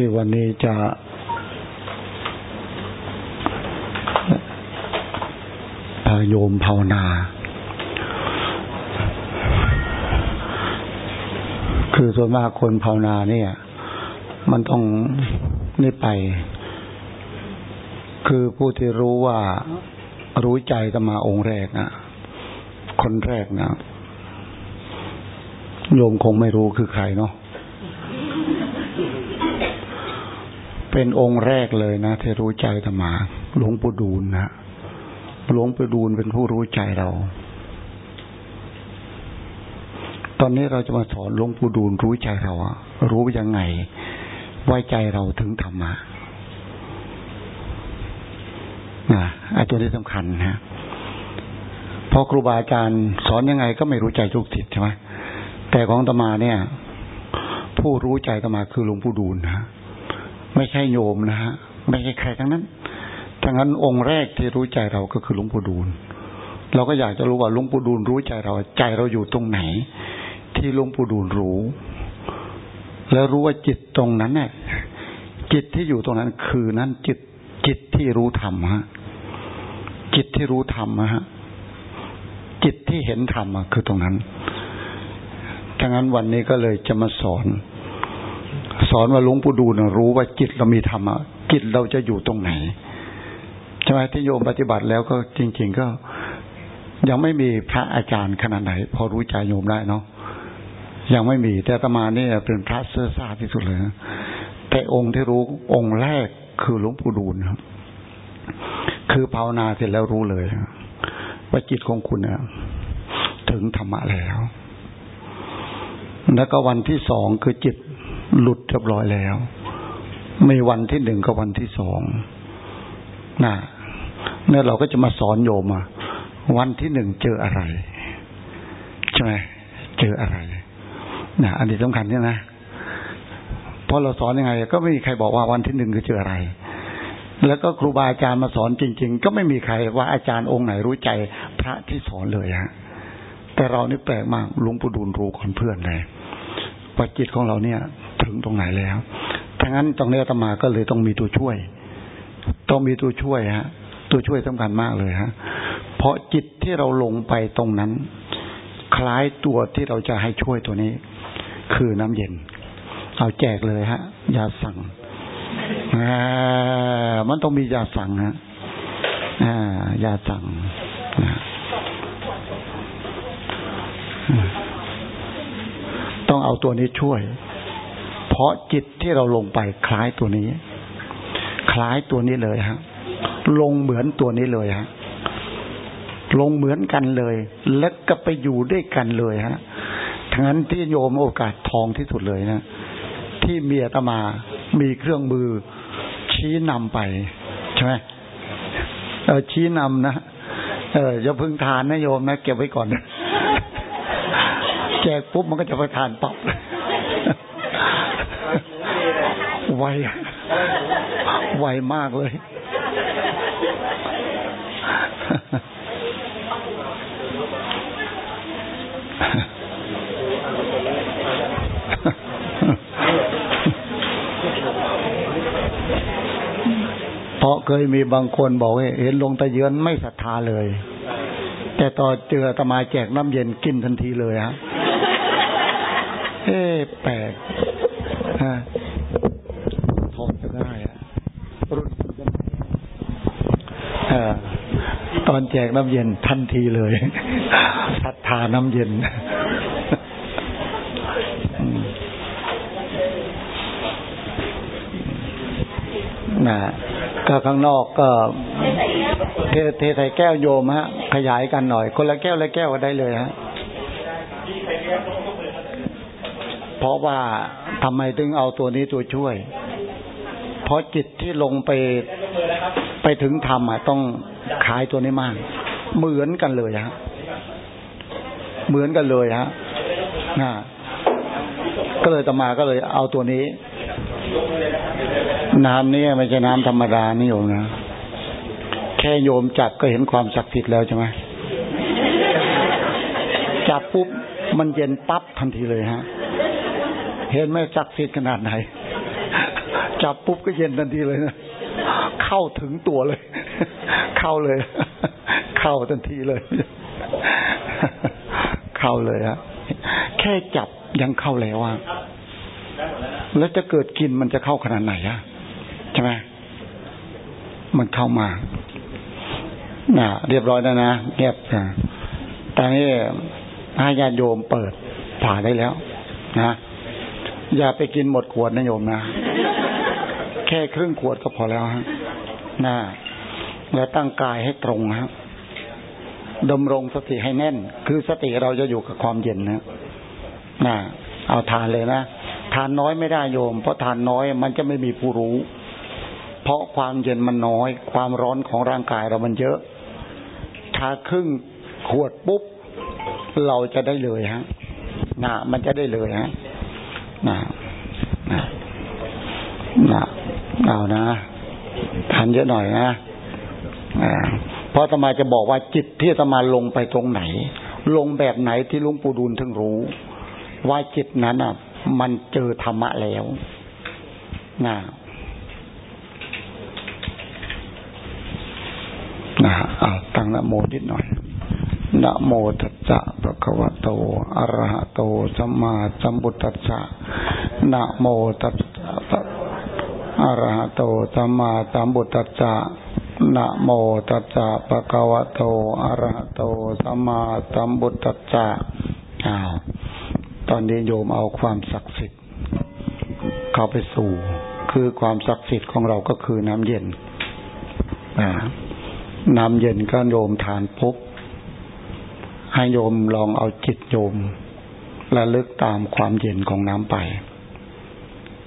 คือวันนี้จะพาโยมภาวนา คือส่วนมากคนภาวนาเนี่ย มันต้องนี่ไป คือผู้ที่รู้ว่ารู้ใจก็มาองค์แรกนะคนแรกนะโยมคงไม่รู้คือใครเนาะ เป็นองค์แรกเลยนะที่รู้ใจธรรมา หลวงปู่ดูลนะหลวงปู่ดูลเป็นผู้รู้ใจเรา ตอนนี้เราจะมาสอนหลวงปู่ดูลรู้ใจเราอะรู้ยังไงไว้ใจเราถึงธรรมะนะไอ้ตัวนี้สำคัญนะพอครูบาอาจารย์สอนยังไงก็ไม่รู้ใจทุกทิศใช่ไหมแต่ของตมาเนี่ย ผู้รู้ใจตมาคือหลวงปู่ดูลนะ ไม่ใช่โยมนะฮะ ไม่ใช่ใครทั้งนั้นทั้งนั้นองค์แรกที่รู้ใจเราก็คือหลวงปู่ดูล เราก็อยากจะรู้ว่าหลวงปู่ดูลรู้ใจเรา ใจเราอยู่ตรงไหน ที่หลวงปู่ดูลรู้ แล้วรู้ว่าจิตตรงนั้นเนี่ยจิตที่อยู่ตรงนั้นคือนั้นจิตจิตที่รู้ธรรมฮะ จิตที่รู้ธรรมฮะ จิตที่เห็นธรรมคือตรงนั้นทั้งนั้นวันนี้ก็เลยจะมาสอน สอนว่าหลวงปู่ดูลรู้ว่าจิตเรามีธรรมะจิตเราจะอยู่ตรงไหนใช่ไหมที่โยมปฏิบัติแล้วก็จริง ๆ ก็ยังไม่มีพระอาจารย์ขนาดไหน พอรู้ใจโยมได้เนาะยังไม่มี แต่ตมาเนี่ยเป็นพระเสื้อซาที่สุดเลยแต่องค์ที่รู้องค์แรกคือหลวงปู่ดูลครับคือภาวนาเสร็จแล้วรู้เลยว่าจิตของคุณนถึงธรรมะแล้ว แล้วก็วันที่สองคือจิต หลุดเรียบร้อยแล้วไม่วันที่หนึ่งก็วันที่สองนะเนี่ยเราก็จะมาสอนโยมอะวันที่หนึ่งเจออะไรใช่ไหมเจออะไรนะอันนี้สำคัญเนี่ยนะพอเราสอนยังไง ก็ไม่มีใครบอกว่าวันที่หนึ่งคือเจออะไร แล้วก็ครูบาอาจารย์มาสอนจริง ๆ ก็ไม่มีใครว่าอาจารย์องค์ไหนรู้ใจพระที่สอนเลยฮะแต่เรานี่แปลกมากลุงปู่ดูลรู้คนเพื่อนเลยว่าจิตของเราเนี่ย ถึงตรงไหนแล้วทั้งนั้นตรงนี้ตมาก็เลยต้องมีตัวช่วย ต้องมีตัวช่วยฮะ ตัวช่วยสำคัญมากเลยฮะ เพราะจิตที่เราลงไปตรงนั้น คล้ายตัวที่เราจะให้ช่วยตัวนี้ คือน้ำเย็น เอาแจกเลยฮะยาสั่งอ่ามันต้องมียาสั่งฮะอ่ายาสั่งต้องเอาตัวนี้ช่วย ราะจิตที่เราลงไปคล้ายตัวนี้ คล้ายตัวนี้เลยฮะ ลงเหมือนตัวนี้เลยฮะ ลงเหมือนกันเลย แล้วก็ไปอยู่ด้วยกันเลยฮะทั้งนั้นที่โยมโอกาสทองที่สุดเลยนะ ที่เมียตมา มีเครื่องมือ ชี้นำไปใช่ไหมเออชี้นำนะเอออย่าพึ่งทานนะโยมนะเก็บไว้ก่อนแจกปุ๊บมันก็จะไปทานปั๊บ ไวไวมากเลย เพราะเคยมีบางคนบอกว่าเห็นลงตะเยือนไม่ศรัทธาเลย แต่ต่อเจอตมาแจกน้ำเย็นกินทันทีเลยฮะเอ๊แปลกฮะทองจะได้อะ รุ่นตอนแจกน้ำเย็นทันทีเลยศรัทธาน้ำเย็นนะก็ข้างนอกก็ เทเทใส่แก้วโยมฮะ ขยายกันหน่อย คนละแก้วละแก้วก็ได้เลยฮะเพราะว่าทำไมถึงเอาตัวนี้ตัวช่วย พราะจิตที่ลงไปไปถึงธรรมอะต้องขายตัวนี้มาก เหมือนกันเลยฮะเหมือนกันเลยฮะนะก็เลยตมาก็เลยเอาตัวนี้ น้ำนี้ไม่ใช่น้ำธรรมดานี่โยมนะแค่โยมจับก็เห็นความศักดิ์สิทธิ์แล้วใช่ไหมจับปุ๊บมันเย็นปั๊บทันทีเลยฮะ เห็นไหมศักดิ์สิทธิ์ขนาดไหน จับปุ๊บก็เย็นทันทีเลยนะ เข้าถึงตัวเลย เข้าเลย เข้าทันทีเลย เข้าเลยฮะแค่จับยังเข้าแล้วอะแล้วจะเกิดกินมันจะเข้าขนาดไหนอะใช่ไหมมันเข้ามาน่ะ เรียบร้อยแล้วนะเงียบนะตอนนี้ให้ญาติโยมเปิดผ่าได้แล้ว นะอย่าไปกินหมดขวดนะโยมนะ แค่ครึ่งขวดก็พอแล้วฮะนะแล้วตั้งกายให้ตรงฮะดำรงสติให้แน่น คือสติเราจะอยู่กับความเย็นนะนะเอาทานเลยนะทานน้อยไม่ได้โยม เพราะทานน้อยมันจะไม่มีผู้รู้ เพราะความเย็นมันน้อย ความร้อนของร่างกายเรามันเยอะถ้าครึ่งขวดปุ๊บ เราจะได้เลยฮะนะมันจะได้เลยฮะนะนะนะเอา นะทานเยอะหน่อยนะเพราะตมาจะบอกว่าจิตที่ตมาลงไปตรงไหน ลงแบบไหนที่ลุงปูดูลถึงรู้ ว่าจิตนั้นอะ มันเจอธรรมะแล้วนะนะเอาตั้งนโมนิดหน่อยนะโมตัสสะภะคะวะโตอะระหะโตสัมมาสัมพุทธัสสะนะโมตัสส อะระหะโตสัมมาสัมพุทธัสสะนะโมตัสสะภะคะวะโตอะระหะโตสัมมาสัมพุทธัสสะอ้าวตอนนี้โยมเอาความศักดิ์สิทธิ์เข้าไปสู่ คือความศักดิ์สิทธิ์ของเราก็คือน้ำเย็นน้ำเย็นก็โยมทานปุ๊บให้โยมลองเอาจิตโยมระลึกตามความเย็นของน้ำไป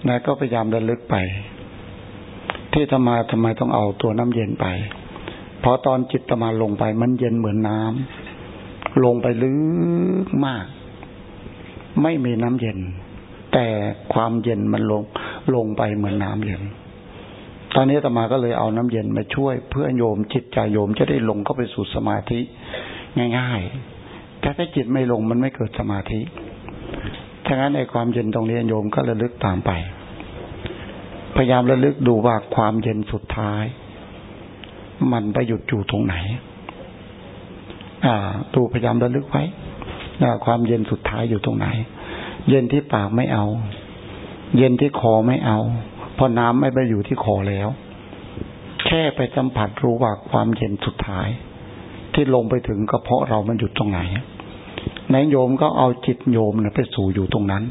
นะก็พยายามระลึกไป ที่ธรรมาทำไมต้องเอาตัวน้ำเย็นไป เพราะตอนจิตธรรมาลงไป มันเย็นเหมือนน้ำลงไปลึกมาก ไม่มีน้ำเย็น แต่ความเย็นมันลง ลงไปเหมือนน้ำเย็น ตอนนี้ธรรมาก็เลยเอาน้ำเย็นมาช่วย เพื่อโยมจิตใจโยมจะได้ลงเข้าไปสู่สมาธิง่าย ๆ แต่ถ้าจิตไม่ลงมันไม่เกิดสมาธิฉะนั้นในความเย็นตรงนี้โยมก็ระลึกตามไป พยายามระลึกดูว่าความเย็นสุดท้าย มันไปหยุดอยู่ตรงไหน อ่า ดูพยายามระลึกไว้ความเย็นสุดท้ายอยู่ตรงไหน เย็นที่ปากไม่เอา เย็นที่คอไม่เอา เพราะน้ำไม่ไปอยู่ที่คอแล้ว แค่ไปสัมผัสรู้ว่าความเย็นสุดท้าย ที่ลงไปถึงกระเพาะเรามันหยุดตรงไหนนายโยมก็เอาจิตโยมไปสู่อยู่ตรงนั้น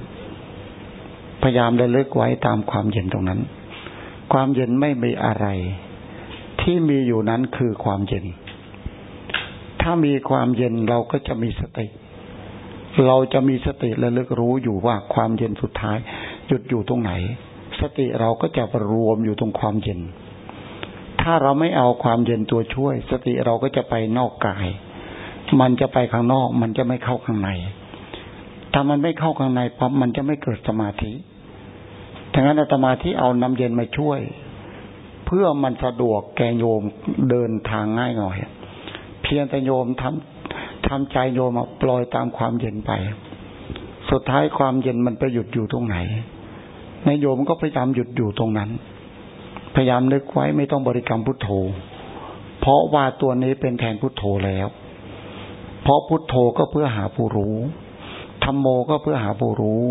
พยายามระลึกไว้ตามความเย็นตรงนั้น ความเย็นไม่มีอะไร ที่มีอยู่นั้นคือความเย็น ถ้ามีความเย็นเราก็จะมีสติ เราจะมีสติระลึกรู้อยู่ว่าความเย็นสุดท้ายหยุดอยู่ตรงไหน สติเราก็จะรวมอยู่ตรงความเย็น ถ้าเราไม่เอาความเย็นตัวช่วย สติเราก็จะไปนอกกาย มันจะไปข้างนอก มันจะไม่เข้าข้างในถ้ามันไม่เข้าข้างในปั๊บมันจะไม่เกิดสมาธิ ดังนั้นอาตมาที่เอาน้ำเย็นมาช่วย เพื่อมันสะดวกแกโยมเดินทางง่ายหน่อย เพียงแต่โยมทำทำใจโยมปล่อยตามความเย็นไป สุดท้ายความเย็นมันไปหยุดอยู่ตรงไหนในโยมก็พยายามหยุดอยู่ตรงนั้น พยายามนึกไว้ไม่ต้องบริกรรมพุทโธ เพราะว่าตัวนี้เป็นแทนพุทโธแล้ว เพราะพุทโธก็เพื่อหาผู้รู้ธรรมโมก็เพื่อหาผู้รู้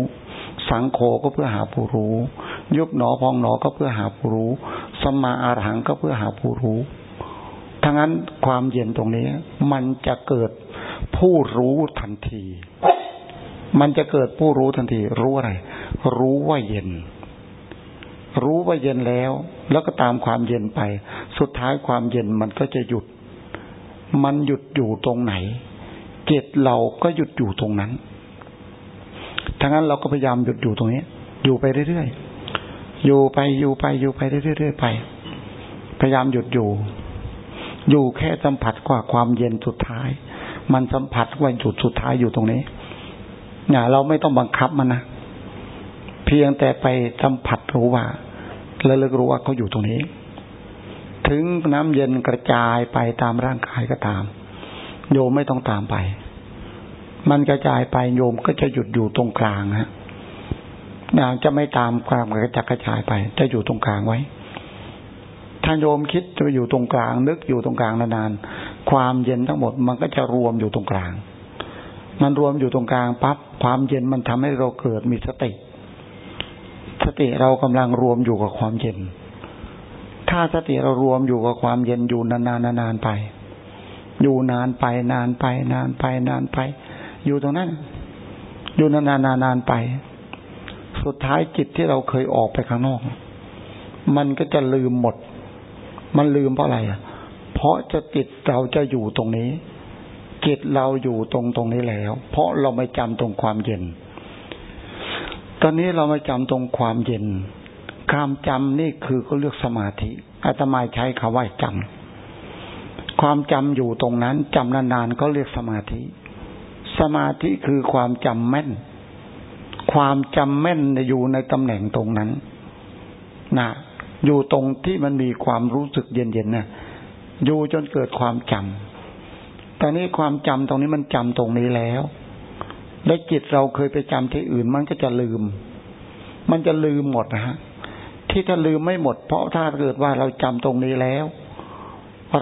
สังโฆก็เพื่อหาผู้รู้ ยุบหนอพองหนอก็เพื่อหาผู้รู้สมาอาหังก็เพื่อหาผู้รู้ทั้งนั้นความเย็นตรงนี้ มันจะเกิดผู้รู้ทันที มันจะเกิดผู้รู้ทันที รู้อะไร รู้ว่าเย็น รู้ว่าเย็นแล้ว แล้วก็ตามความเย็นไป สุดท้ายความเย็นมันก็จะหยุด มันหยุดอยู่ตรงไหนจิตเราก็หยุดอยู่ตรงนั้นทั้งนั้นเราก็พยายามหยุดอยู่ตรงนี้ อยู่ไปเรื่อยๆ อยู่ไปอยู่ไปอยู่ไปเรื่อยๆไป พยายามหยุดอยู่ อยู่แค่สัมผัสกว่าความเย็นสุดท้าย มันสัมผัสว่าจุดสุดท้ายอยู่ตรงนี้เนี่ยเราไม่ต้องบังคับมันนะเพียงแต่ไปสัมผัสรู้ว่าและเลิกรู้ว่าเขาอยู่ตรงนี้ ถึงน้ำเย็นกระจายไปตามร่างกายก็ตาม โยมไม่ต้องตามไป มันกระจายไปโยมก็จะหยุดอยู่ตรงกลางฮนะ จะไม่ตามความกระจัดกระจายไป จะอยู่ตรงกลางไว้ถ้าโยมคิดจะไปอยู่ตรงกลาง นึกอยู่ตรงกลางนานๆความเย็นทั้งหมดมันก็จะรวมอยู่ตรงกลาง มันรวมอยู่ตรงกลางปั๊บความเย็นมันทำให้เราเกิดมีสติ สติเรากำลังรวมอยู่กับความเย็น ถ้าสติเรารวมอยู่กับความเย็นอยู่นานๆนานๆไป อยู่นานไปนานไปนานไปนานไป อยู่ตรงนั้น อยู่นานๆนานๆไป สุดท้ายจิตที่เราเคยออกไปข้างนอก มันก็จะลืมหมด มันลืมเพราะอะไรอะ เพราะจะจิตเราจะอยู่ตรงนี้ จิตเราอยู่ตรงตรงนี้แล้ว เพราะเราไม่จำตรงความเย็น ตอนนี้เราไม่จำตรงความเย็นความจำนี่คือก็เลือกสมาธิอาตมาใช้คาว่าจำความจำอยู่ตรงนั้นจำนานๆก็เรียกสมาธิ สมาธิคือความจำแม่น ความจำแม่นอยู่ในตำแหน่งตรงนั้นนะอยู่ตรงที่มันมีความรู้สึกเย็นๆนะอยู่จนเกิดความจำแตอนนี้ความจำตรงนี้มันจำตรงนี้แล้ว และจิตเราเคยไปจำที่อื่นมันก็จะลืม มันจะลืมหมดนะฮะ ที่ถ้าลืมไม่หมด เพราะถ้าเกิดว่าเราจำตรงนี้แล้ว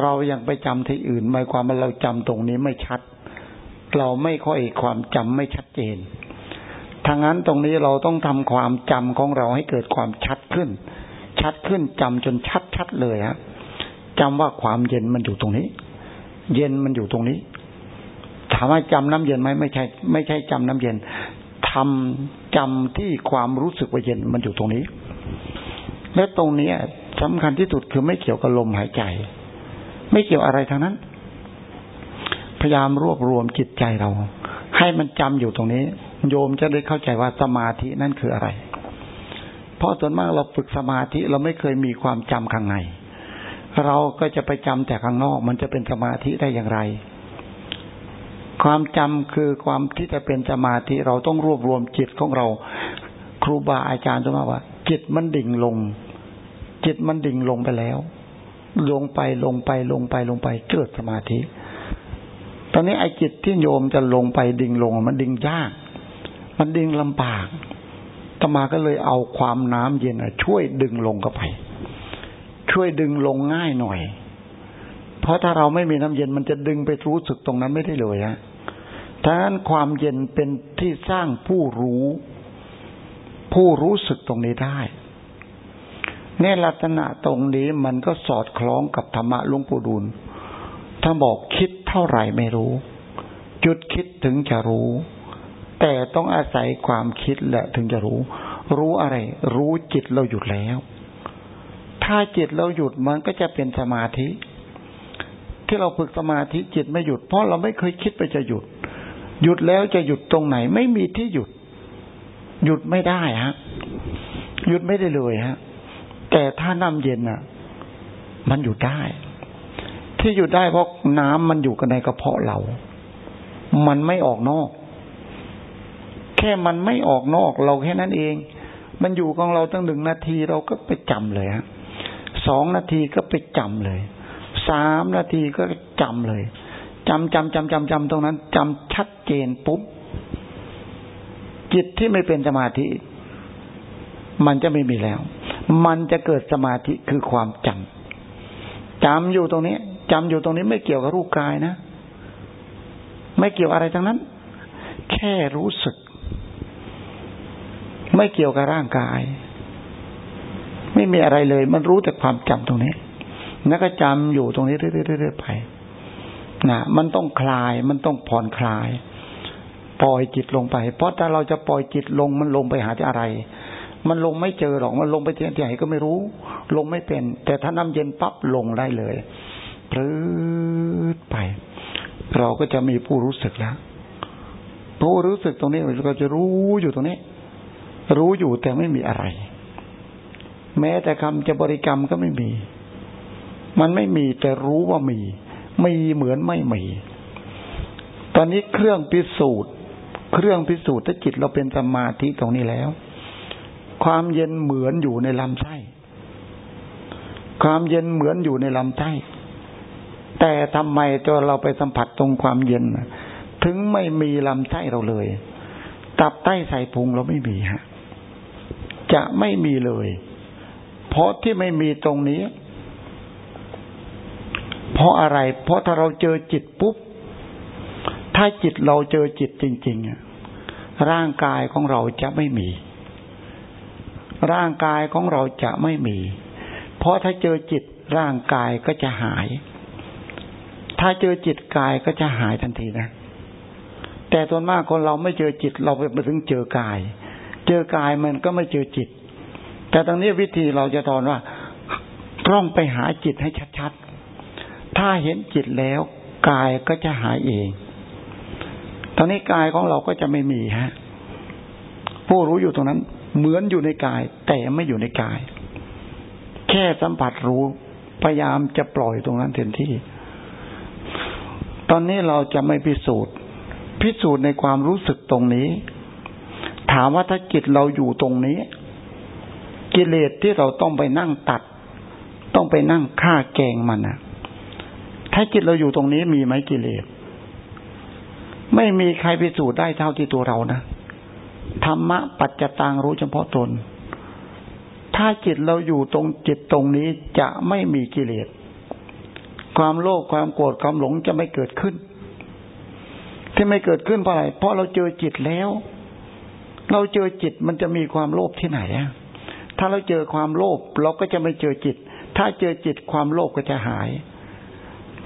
เรายังไปจำที่อื่นหมายความว่าเราจำตรงนี้ไม่ชัด เราไม่ค่อยความจำไม่ชัดเจน ทางนั้นตรงนี้เราต้องทำความจำของเราให้เกิดความชัดขึ้น ชัดขึ้นจำจนชัดชัดเลยฮะจำว่าความเย็นมันอยู่ตรงนี้ เย็นมันอยู่ตรงนี้ ถามว่าจำน้ำเย็นไหมไม่ใช่ ไม่ใช่จำน้ำเย็นทำจำที่ความรู้สึกว่าเย็นมันอยู่ตรงนี้ และตรงนี้สำคัญที่สุดคือไม่เกี่ยวกับลมหายใจ ไม่เกี่ยวอะไรทางนั้น พยายามรวบรวมจิตใจเรา ให้มันจำอยู่ตรงนี้ โยมจะได้เข้าใจว่าสมาธินั่นคืออะไร เพราะส่วนมากเราฝึกสมาธิเราไม่เคยมีความจำข้างใน เราก็จะไปจำแต่ข้างนอก มันจะเป็นสมาธิได้อย่างไร ความจำคือความที่จะเป็นสมาธิเราต้องรวบรวมจิตของเรา ครูบาอาจารย์จะมาว่า จิตมันดิ่งลง จิตมันดิ่งลงไปแล้ว ลงไปลงไปลงไปลงไปเกิดสมาธิ ตอนนี้ไอ้จิตที่โยมจะลงไปดิ่งลงมันดิ่งยาก มันดึงลำบากตมาก็เลยเอาความน้ำเย็นช่วยดึงลงเข้าไป ช่วยดึงลงง่ายหน่อย เพราะถ้าเราไม่มีน้ำเย็นมันจะดึงไปรู้สึกตรงนั้นไม่ได้เลยฮะถ้านั้นความเย็นเป็นที่สร้างผู้รู้ ผู้รู้สึกตรงนี้ได้ในลักษณะตรงนี้มันก็สอดคล้องกับธรรมะลุงปู่ดูลถ้าบอกคิดเท่าไหร่ไม่รู้ จุดคิดถึงจะรู้ แต่ต้องอาศัยความคิดแหละถึงจะรู้ รู้อะไร รู้จิตเราหยุดแล้ว ถ้าจิตเราหยุดมันก็จะเป็นสมาธิ ที่เราฝึกสมาธิจิตไม่หยุด เพราะเราไม่เคยคิดไปจะหยุด หยุดแล้วจะหยุดตรงไหน ไม่มีที่หยุด หยุดไม่ได้ฮะ หยุดไม่ได้เลยฮะ แต่ถ้าน้ำเย็นอะ มันหยุดได้ ที่หยุดได้เพราะน้ำมันอยู่กันในกระเพาะเรา มันไม่ออกนอก แค่มันไม่ออกนอกเราแค่นั้นเอง มันอยู่ของเราตั้งหนึ่งนาทีเราก็ไปจำเลยฮะสองนาทีก็ไปจำเลย สามนาทีก็จำเลยจำจำจำจำจำตรงนั้นจำชัดเจนปุ๊บจิตที่ไม่เป็นสมาธิ มันจะไม่มีแล้ว มันจะเกิดสมาธิคือความจำจำอยู่ตรงนี้จำอยู่ตรงนี้ไม่เกี่ยวกับรูปกายนะ ไม่เกี่ยวอะไรทั้งนั้น แค่รู้สึก ไม่เกี่ยวกับร่างกาย ไม่มีอะไรเลย มันรู้แต่ความจำตรงนี้แล้วก็จำอยู่ตรงนี้เรื่อยๆไปนะมันต้องคลาย มันต้องผ่อนคลาย ปล่อยจิตลงไป เพราะถ้าเราจะปล่อยจิตลงมันลงไปหาที่อะไร มันลงไม่เจอหรอก มันลงไปที่ไหนก็ไม่รู้ ลงไม่เป็น แต่ถ้าน้ำเย็นปั๊บลงได้เลยพลื้ไป เราก็จะมีผู้รู้สึกแล้วผู้รู้สึกตรงนี้เราก็จะรู้อยู่ตรงนี้ รู้อยู่แต่ไม่มีอะไร แม้แต่คำจะบริกรรมก็ไม่มี มันไม่มีแต่รู้ว่ามี มีเหมือนไม่มี ตอนนี้เครื่องพิสูจน์ เครื่องพิสูจน์ถ้าจิตเราเป็นสมาธิตรงนี้แล้ว ความเย็นเหมือนอยู่ในลำไส้ความเย็นเหมือนอยู่ในลำไส้แต่ทำไมตัวเราไปสัมผัสตรงความเย็น ถึงไม่มีลำไส้เราเลย ตับใต้ใส่พุงเราไม่มีฮะ จะไม่มีเลย เพราะที่ไม่มีตรงนี้ เพราะอะไร เพราะถ้าเราเจอจิตปุ๊บ ถ้าจิตเราเจอจิตจริงๆร่างกายของเราจะไม่มี ร่างกายของเราจะไม่มี เพราะถ้าเจอจิตร่างกายก็จะหาย ถ้าเจอจิตกายก็จะหายทันทีนะ แต่ส่วนมากคนเราไม่เจอจิตเราไปถึงเจอกาย เจอกายมันก็ไม่เจอจิต แต่ตรงนี้วิธีเราจะตอนว่าต้องไปหาจิตให้ชัดๆ ถ้าเห็นจิตแล้วกายก็จะหายเอง ตอนนี้กายของเราก็จะไม่มีฮะ ผู้รู้อยู่ตรงนั้น เหมือนอยู่ในกาย แต่ไม่อยู่ในกาย แค่สัมผัสรู้ พยายามจะปล่อยตรงนั้นเต็มที่ ตอนนี้เราจะไม่พิสูจน์ พิสูจน์ในความรู้สึกตรงนี้ ถามว่าถ้าจิตเราอยู่ตรงนี้ กิเลสที่เราต้องไปนั่งตัด ต้องไปนั่งฆ่าแกงมันอะถ้าจิตเราอยู่ตรงนี้มีไหมกิเลสไม่มีใครพิสูจน์ได้เท่าที่ตัวเรานะธรรมะปัจจตังรู้เฉพาะตน ถ้าจิตเราอยู่ตรงจิตตรงนี้จะไม่มีกิเลส ความโลภความโกรธความหลงจะไม่เกิดขึ้น ที่ไม่เกิดขึ้นเพราะอะไร เพราะเราเจอจิตแล้ว เราเจอจิตมันจะมีความโลภที่ไหนอะถ้าเราเจอความโลภเราก็จะไม่เจอจิต ถ้าเจอจิตความโลภก็จะหาย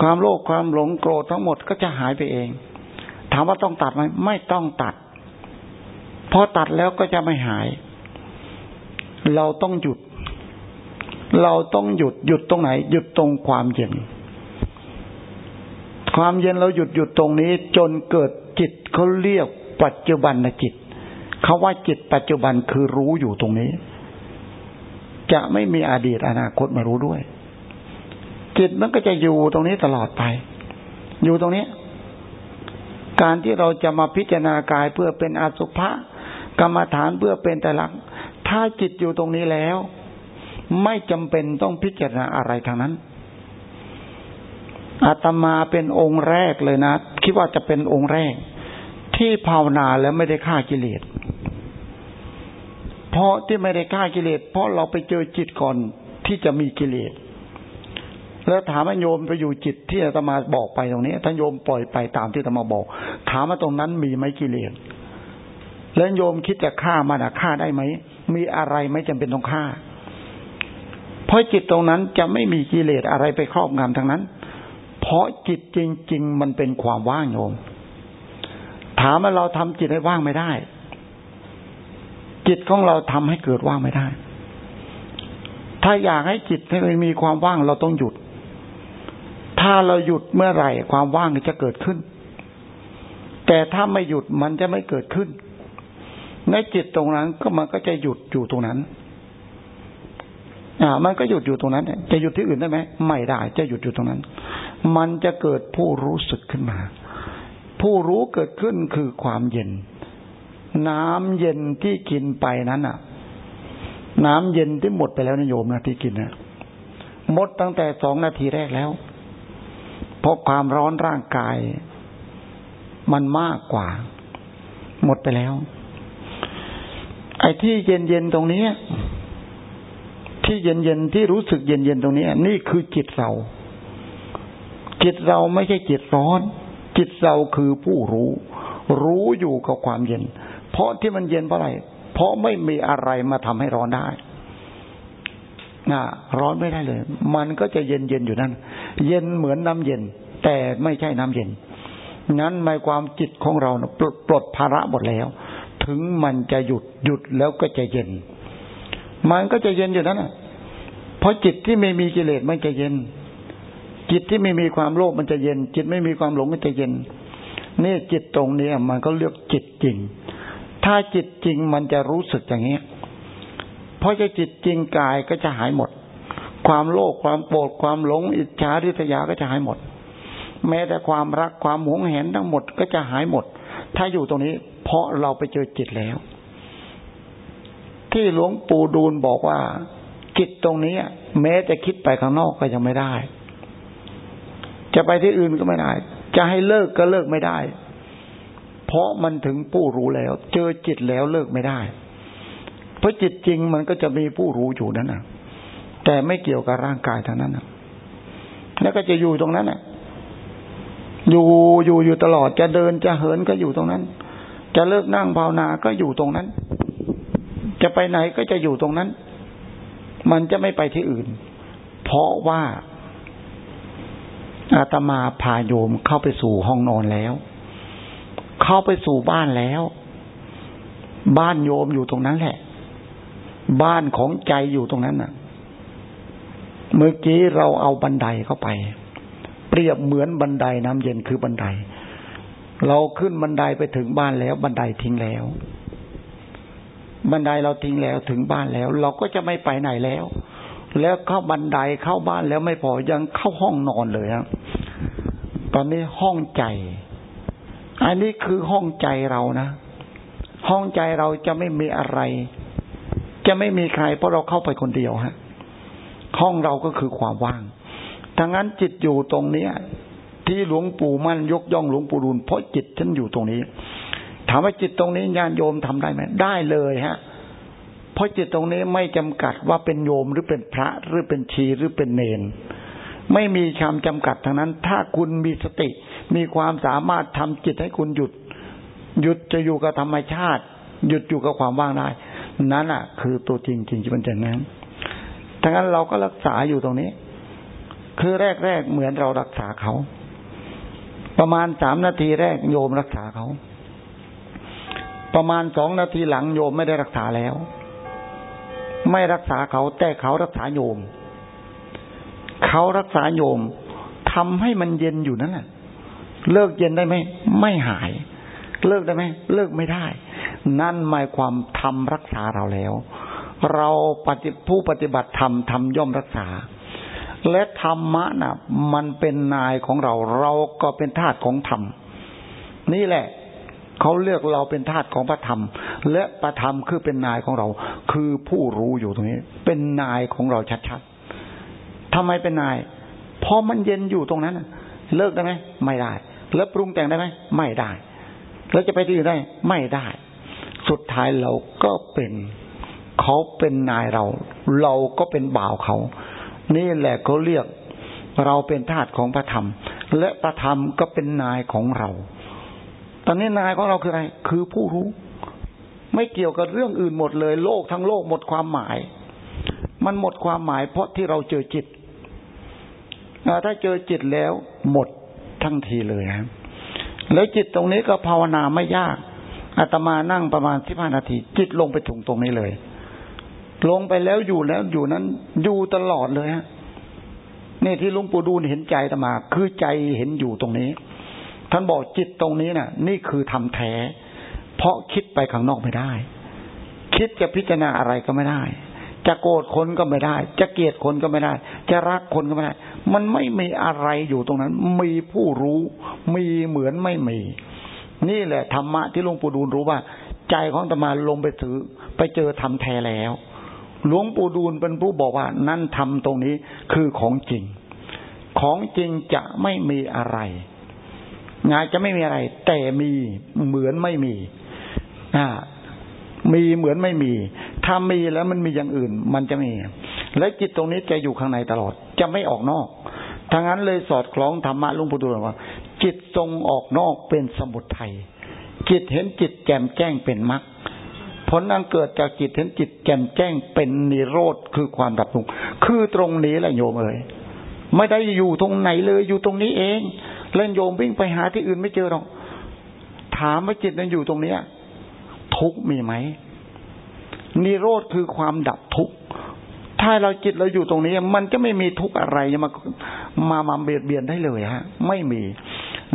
ความโลภความหลงโกรธทั้งหมดก็จะหายไปเอง ถามว่าต้องตัดไหมไม่ต้องตัด พอตัดแล้วก็จะไม่หาย เราต้องหยุด เราต้องหยุดหยุดตรงไหน หยุดตรงความเย็น ความเย็นเราหยุดหยุดตรงนี้ จนเกิดจิตเขาเรียกปัจจุบันจิต เขาว่าจิตปัจจุบันคือรู้อยู่ตรงนี้ จะไม่มีอดีตอนาคตมารู้ด้วย จิตมันก็จะอยู่ตรงนี้ตลอดไป อยู่ตรงนี้ การที่เราจะมาพิจารณากายเพื่อเป็นอสุภะกรรมฐานเพื่อเป็นแต่ลักถ้าจิตอยู่ตรงนี้แล้ว ไม่จำเป็นต้องพิจารณาอะไรทางนั้นอาตมาเป็นองค์แรกเลยนะ คิดว่าจะเป็นองค์แรก ที่ภาวนาแล้วไม่ได้ฆ่ากิเลส เพราะที่ไม่ได้ฆ่ากิเลส เพราะเราไปเจอจิตก่อนที่จะมีกิเลส แล้วถามโยมไปอยู่จิตที่อาตมาบอกไปตรงนี้ถ้าโยมปล่อยไปตามที่อาตมาบอก ถามว่าตรงนั้นมีไหมกิเลส แล้วโยมคิดจะฆ่ามันอะฆ่าได้ไหมมีอะไรไม่จำเป็นต้องฆ่า เพราะจิตตรงนั้นจะไม่มีกิเลสอะไรไปครอบงำทั้งนั้น เพราะจิตจริง ๆ มันเป็นความว่างโยม ถามว่าเราทำจิตให้ว่างไม่ได้ จิตของเราทำให้เกิดว่างไม่ได้ ถ้าอยากให้จิตให้มันมีความว่างเราต้องหยุด ถ้าเราหยุดเมื่อไหร่ความว่างจะเกิดขึ้น แต่ถ้าไม่หยุดมันจะไม่เกิดขึ้น ในจิตตรงนั้นก็มันก็จะหยุดอยู่ตรงนั้น อ่า มันก็หยุดอยู่ตรงนั้น จะหยุดที่อื่นได้ไหมไม่ได้ จะหยุดอยู่ตรงนั้น มันจะเกิดผู้รู้สึกขึ้นมา ผู้รู้เกิดขึ้นคือความเย็น น้ำเย็นที่กินไปนั้นอะ น้ำเย็นที่หมดไปแล้วนิยมนะที่กินนะหมดตั้งแต่สองนาทีแรกแล้ว เพราะความร้อนร่างกาย มันมากกว่า หมดไปแล้ว ไอ้ที่เย็นเย็นตรงนี้ที่เย็นเย็นที่รู้สึกเย็นเย็นตรงนี้นี่คือจิตเรา จิตเราไม่ใช่จิตร้อน จิตเราคือผู้รู้ รู้อยู่กับความเย็น เพราะที่มันเย็นเพราะอะไร เพราะไม่มีอะไรมาทำให้ร้อนได้นะร้อนไม่ได้เลย มันก็จะเย็นเย็นอยู่นั่น เย็นเหมือนน้ำเย็น แต่ไม่ใช่น้ำเย็น นั้นหมายความจิตของเราปลดปลดภาระหมดแล้ว ถึงมันจะหยุดหยุดแล้วก็จะเย็น มันก็จะเย็นอยู่นั้นเพราะจิตที่ไม่มีกิเลสมันจะเย็น จิตที่ไม่มีความโลภมันจะเย็น จิตไม่มีความหลงมันจะเย็นนี่จิตตรงนี้มันก็เลือกจิตจริง ถ้าจิตจริงมันจะรู้สึกอย่างนี้ เพราะจะจิตจริงกายก็จะหายหมด ความโลภความโกรธความหลง อิจฉาริษยาก็จะหายหมด แม้แต่ความรักความหวงแหนทั้งหมดก็จะหายหมด ถ้าอยู่ตรงนี้ เพราะเราไปเจอจิตแล้ว ที่หลวงปู่ดูลบอกว่าจิตตรงนี้แม้จะคิดไปข้างนอกก็ยังไม่ได้ จะไปที่อื่นก็ไม่ได้ จะให้เลิกก็เลิกไม่ได้ เพราะมันถึงปู่รู้แล้ว เจอจิตแล้วเลิกไม่ได้ เพราะจิตจริงมันก็จะมีผู้รู้อยู่นั่นนะแต่ไม่เกี่ยวกับร่างกายเท่านั้นนะแล้วก็จะอยู่ตรงนั้นนะอยู่อยู่อยู่ตลอดจะเดินจะเหินก็อยู่ตรงนั้น จะเลิกนั่งภาวนาก็อยู่ตรงนั้น จะไปไหนก็จะอยู่ตรงนั้น มันจะไม่ไปที่อื่น เพราะว่าอาตมาพาโยมเข้าไปสู่ห้องนอนแล้ว เข้าไปสู่บ้านแล้ว บ้านโยมอยู่ตรงนั้นแหละ บ้านของใจอยู่ตรงนั้นน่ะ เมื่อกี้เราเอาบันไดเข้าไป เปรียบเหมือนบันไดน้ำเย็นคือบันได เราขึ้นบันไดไปถึงบ้านแล้ว บันไดทิ้งแล้ว บันไดเราทิ้งแล้วถึงบ้านแล้ว เราก็จะไม่ไปไหนแล้ว แล้วเข้าบันไดเข้าบ้านแล้วไม่พอยังเข้าห้องนอนเลยครับตอนนี้ห้องใจ อันนี้คือห้องใจเรานะ ห้องใจเราจะไม่มีอะไร จะไม่มีใคร เพราะเราเข้าไปคนเดียวฮะ ห้องเราก็คือความว่างถ้างั้นจิตอยู่ตรงเนี้ย ที่หลวงปู่มั่นยกย่องหลวงปู่ดูลเพราะจิตฉันอยู่ตรงนี้ ถามว่าจิตตรงนี้ญาณโยมทำได้ไหมได้เลยฮะ เพราะจิตตรงนี้ไม่จำกัดว่าเป็นโยมหรือเป็นพระหรือเป็นชีหรือเป็นเนน ไม่มีคำจำกัดทั้งนั้น ถ้าคุณมีสติ มีความสามารถทำจิตให้คุณหยุด หยุดจะอยู่กับธรรมชาติ หยุดอยู่กับความว่างได้ นั่นอะ คือตัวจริงจริงที่มันจะนั้นทั้งนั้นเราก็รักษาอยู่ตรงนี้ คือแรกๆเหมือนเรารักษาเขา ประมาณสามนาทีแรกโยมรักษาเขา ประมาณสองนาทีหลังโยมไม่ได้รักษาแล้ว ไม่รักษาเขาแต่เขารักษาโยม เขารักษาโยมทำให้มันเย็นอยู่นั่นแหละ เลิกเย็นได้ไหมไม่หาย เลิกได้ไหมเลิกไม่ได้ นั่นหมายความทำรักษาเราแล้ว เราปฏิผู้ปฏิบัติธรรมทำย่อมรักษา และธรรมะนะ่ะ มันเป็นนายของเรา เราก็เป็นทาสของธรรมนี่แหละเขาเลือกเราเป็นทาสของพระธรรม และพระธรรมคือเป็นนายของเรา คือผู้รู้อยู่ตรงนี้ เป็นนายของเราชัดๆทำไมเป็นนายเพราะมันเย็นอยู่ตรงนั้นเลิกได้ไหมไม่ได้ แล้วปรุงแต่งได้ไหมไม่ได้ แล้วจะไปที่อื่นได้ไม่ได้ สุดท้ายเราก็เป็นเขาเป็นนายเรา เราก็เป็นบ่าวเขา นี่แหละเขาเรียกเราเป็นทาสของพระธรรม และพระธรรมก็เป็นนายของเรา ตอนนี้นายของเราคืออะไร คือผู้รู้ ไม่เกี่ยวกับเรื่องอื่นหมดเลย โลกทั้งโลกหมดความหมาย มันหมดความหมายเพราะที่เราเจอจิตถ้าเจอจิตแล้วหมด ทั้งทีเลยครับแล้วจิตตรงนี้ก็ภาวนาไม่ยากอาตมานั่งประมาณสิบห้านาที จิตลงไปถึงตรงนี้เลย ลงไปแล้วอยู่แล้วอยู่นั้นอยู่ตลอดเลยฮะนี่ที่ลุงปู่ดูลเห็นใจอาตมา คือใจเห็นอยู่ตรงนี้ ท่านบอกจิตตรงนี้นะ่ะ นี่คือทำแท้ เพราะคิดไปข้างนอกไม่ได้ คิดจะพิจารณาอะไรก็ไม่ได้ จะโกรธคนก็ไม่ได้ จะเกลียดคนก็ไม่ได้ จะรักคนก็ไม่ได้ มันไม่มีอะไรอยู่ตรงนั้น มีผู้รู้ มีเหมือนไม่มี นี่แหละธรรมะที่หลุงปู่ดูลรู้ว่า ใจของตมาลงไปถือ ไปเจอทำแท้แล้ว หลวงปู่ดูลเป็นผู้บอกว่า นั่นทำตรงนี้คือของจริง ของจริงจะไม่มีอะไรงานจะไม่มีอะไร แต่มีเหมือนไม่มีอ่ามีเหมือนไม่มี ถ้ามีแล้วมันมีอย่างอื่น มันจะมี และจิตตรงนี้จะอยู่ข้างในตลอด จะไม่ออกนอกทางนั้นเลยสอดคล้องธรรมะลุงปู่ดูลว่า จิตทรงออกนอกเป็นสมุทัยจิตเห็นจิตแจ่มแจ้งเป็นมรรคผลอันเกิดจากจิตเห็นจิตแจ่มแจ้งเป็นนิโรธคือความดับทุกข์คือตรงนี้แหละโยมเอ๋ยไม่ได้อยู่ตรงไหนเลยอยู่ตรงนี้เอง เล่นโยมวิ่งไปหาที่อื่นไม่เจอหรอกถามว่าจิตนั้นอยู่ตรงเนี้ย ทุกมีไหม นิโรธคือความดับทุกข์ถ้าเราจิตเราอยู่ตรงนี้ มันจะไม่มีทุกข์อะไรมามามาเบียดเบียนได้เลยฮะ ไม่มี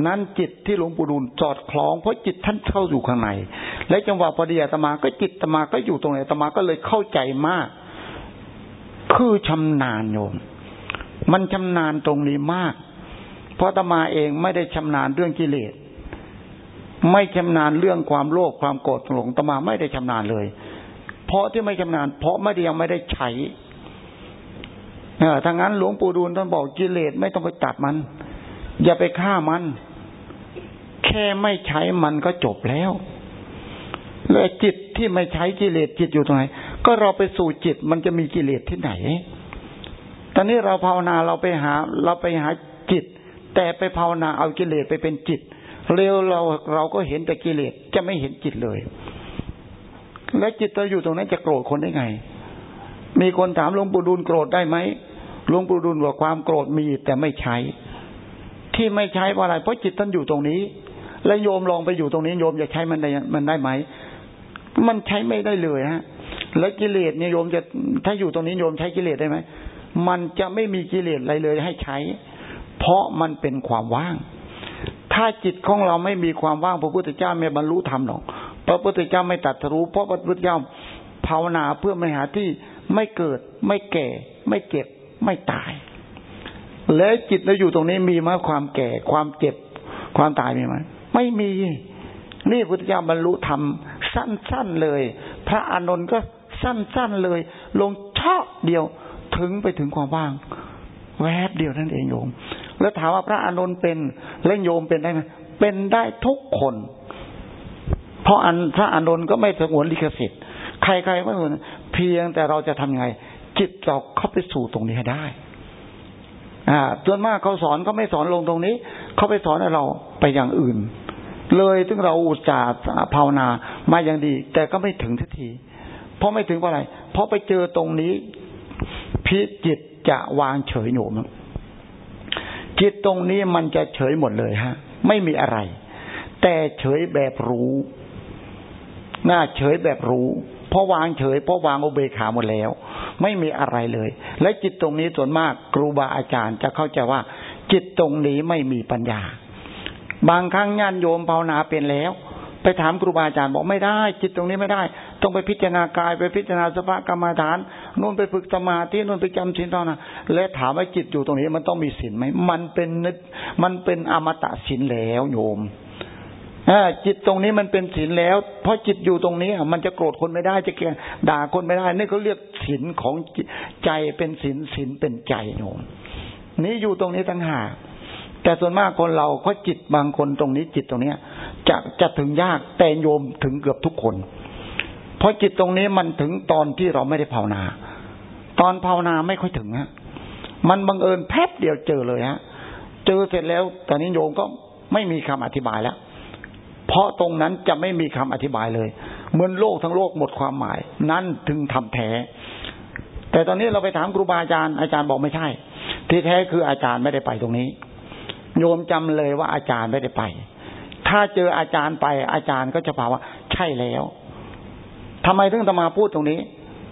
นั้นจิตที่หลวงปู่ดูลจอดคล้องเพราะจิตท่านเข้าอยู่ข้างใน และจังหวะพอดีอาตมาก็จิตตมาก็อยู่ตรงไหนตมาก็เลยเข้าใจมาก คือชำนาญโยม มันชำนาญตรงนี้มาก เพราะตมาเองไม่ได้ชำนาญเรื่องกิเลสไม่ชำนาญเรื่องความโลภความโกรธหลงตมาไม่ได้ชำนาญเลย เพราะที่ไม่ชำนาญเพราะไม่ได้ยังไม่ได้ใช้เออถ้างั้นหลวงปู่ดูลท่านบอกกิเลสไม่ต้องไปตัดมัน อย่าไปฆ่ามัน แค่ไม่ใช้มันก็จบแล้วและจิตที่ไม่ใช้กิเลสจิตอยู่ตรงไหน ก็เราไปสู่จิตมันจะมีกิเลสที่ไหน ตอนนี้เราภาวนาเราไปหา เราไปหาจิต แต่ไปภาวนาเอากิเลสไปเป็นจิต เร็วเราเราก็เห็นแต่กิเลสจะไม่เห็นจิตเลย และจิตเราอยู่ตรงนั้นจะโกรธคนได้ไง มีคนถามหลวงปู่ดูลโกรธได้ไหมหลวงปู่ดูลบอกความโกรธมีแต่ไม่ใช้ ที่ไม่ใช้เพราะอะไร เพราะจิตท่านอยู่ตรงนี้ และโยมลองไปอยู่ตรงนี้โยมจะใช้มันได้มันได้ไหมมันใช้ไม่ได้เลยฮะ แล้วกิเลสเนี่ยโยมจะถ้าอยู่ตรงนี้โยมใช้กิเลสได้ไหมมันจะไม่มีกิเลสอะไรเลยให้ใช้ เพราะมันเป็นความว่าง ถ้าจิตของเราไม่มีความว่างพระพุทธเจ้าไม่บรรลุธรรมหรอก พระพุทธเจ้าไม่ตัดรู้ เพราะพระพุทธเจ้าภาวนาเพื่อไม่หาที่ไม่เกิด ไม่แก่ ไม่เก็บ ไม่ตาย และจิตเราอยู่ตรงนี้มีไหมความแก่ ความเจ็บ ความตายมีไหมไม่มี นี่พุทธเจ้าบรรลุธรรมสั้นๆเลย พระอานนท์ก็สั้นๆเลย ลงชอบเดียวถึงไปถึงความว่าง แวบเดียวนั่นเองโยม แล้วถามว่าพระอานนท์เป็นและโยมเป็นได้ไหมเป็นได้ทุกคน เพราะอันพระอานนท์ก็ไม่สงวนลิขสิทธิ์ใครๆก็เหมือนเพียงแต่เราจะทำยังไง จิตเราเข้าไปสู่ตรงนี้ให้ได้ อ่าส่วนมากเขาสอนเขาไม่สอนลงตรงนี้ เขาไปสอนให้เราไปอย่างอื่น เลยถึงเราอุตส่าห์ภาวนามาอย่างดี แต่ก็ไม่ถึงทันทีเพราะไม่ถึงเพราะอะไร เพราะไปเจอตรงนี้พิจิตจะวางเฉยหนูมจิตตรงนี้มันจะเฉยหมดเลยฮะ ไม่มีอะไร แต่เฉยแบบรู้ น่าเฉยแบบรู้เพราะวางเฉยเพราะวางอุเบกขาหมดแล้ว ไม่มีอะไรเลย และจิตตรงนี้ส่วนมากครูบาอาจารย์จะเข้าใจว่า จิตตรงนี้ไม่มีปัญญา บางครั้งญาติโยมภาวนาเป็นแล้ว ไปถามครูบาอาจารย์บอกไม่ได้ จิตตรงนี้ไม่ได้ ต้องไปพิจารณากายไปพิจารณาสภากรรมฐานนู่นไปฝึกสมาธินู่นไปจำศีลตอนนะและถามว่าจิตอยู่ตรงนี้มันต้องมีศีลไหมมันเป็นมันเป็นอมตะศีลแล้วโยม จิตตรงนี้มันเป็นศีลแล้ว เพราะจิตอยู่ตรงนี้มันจะโกรธคนไม่ได้จะเกลียด่าคนไม่ได้นี่เขาเรียกศีลของใจเป็นศีลศีลเป็นใจโยมนี้อยู่ตรงนี้ตั้งหากแต่ส่วนมากคนเราเขาจิตบางคนตรงนี้จิตตรงเนี้ย จะจะถึงยากแต่โยมถึงเกือบทุกคน เพราะจิตตรงนี้มันถึงตอนที่เราไม่ได้ภาวนา ตอนภาวนาไม่ค่อยถึงฮะมันบังเอิญแป๊บเดียวเจอเลยฮะเจอเสร็จแล้วตอนนี้โยมก็ไม่มีคำอธิบายแล้ว เพราะตรงนั้นจะไม่มีคำอธิบายเลย เหมือนโลกทั้งโลกหมดความหมาย นั่นถึงทำแท้ แต่ตอนนี้เราไปถามครูบาอาจารย์อาจารย์บอกไม่ใช่ ที่แท้คืออาจารย์ไม่ได้ไปตรงนี้ โยมจำเลยว่าอาจารย์ไม่ได้ไป ถ้าเจออาจารย์ไปอาจารย์ก็จะพาว่า ใช่แล้วทำไมถึงตมาพูดตรงนี้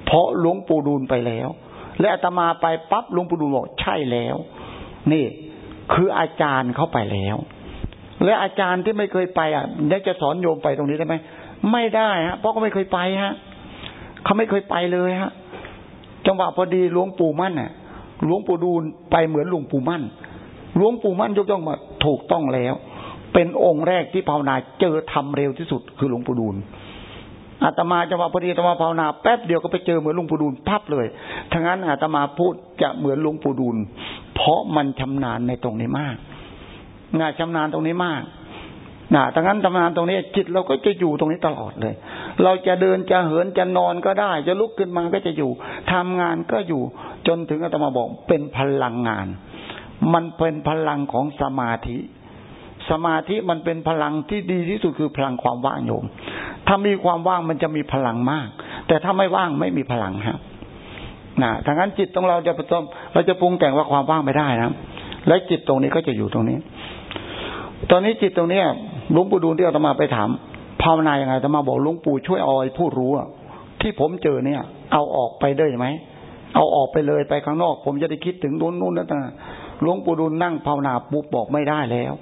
เพราะหลวงปู่ดูลไปแล้ว และอาตมาไปปั๊บหลวงปู่ดูลบอกใช่แล้ว นี่ คืออาจารย์เข้าไปแล้ว และอาจารย์ที่ไม่เคยไปอะยังจะสอนโยมไปตรงนี้ได้ไหมไม่ได้ฮะเพราะเขาไม่เคยไปฮะเขาไม่เคยไปเลยฮะจังหวะพอดีหลวงปู่มั่นน่ะหลวงปู่ดูลไปเหมือนหลวงปู่มั่นหลวงปู่มั่นยกย่องมาถูกต้องแล้ว เป็นองค์แรกที่ภาวนาเจอทำเร็วที่สุดคือหลวงปู่ดูลอาตมาจังหวะพอดีอาตมาภาวนาแป๊บเดียวก็ไปเจอเหมือนหลวงปู่ดูลพับเลยทั้งนั้นอาตมาพูดจะเหมือนหลวงปู่ดูลเพราะมันชำนาญในตรงนี้มาก น่าชำนาญตรงนี้มากนะดังนั้นชำนาญตรงนี้จิตเราก็จะอยู่ตรงนี้ตลอดเลย เราจะเดินจะเหินจะนอนก็ได้ จะลุกขึ้นมาก็จะอยู่ทำงานก็อยู่จนถึงอาตมาบอกเป็นพลังงาน มันเป็นพลังของสมาธิ สมาธิมันเป็นพลังที่ดีที่สุดคือพลังความว่างโยม ถ้ามีความว่างมันจะมีพลังมาก แต่ถ้าไม่ว่างไม่มีพลังครับนะทางนั้นจิตของเราจะผสมเราจะปรุงแต่งว่าความว่างไม่ได้นะ และจิตตรงนี้ก็จะอยู่ตรงนี้ ตอนนี้จิตตรงเนี้ยลวงปู่ดูลที่อาตมาไปถามภาวนาอยังไงอาตมาบอกลวงปู่ช่วยออยผู้รู้ที่ผมเจอเนี่ย เอาออกไปได้ไหมเอาออกไปเลยไปข้างนอก ผมจะได้คิดถึงนู้นนู้นนั่นหลวงปู่ดูลนั่งภาวนาปุ๊บบอกไม่ได้แล้ว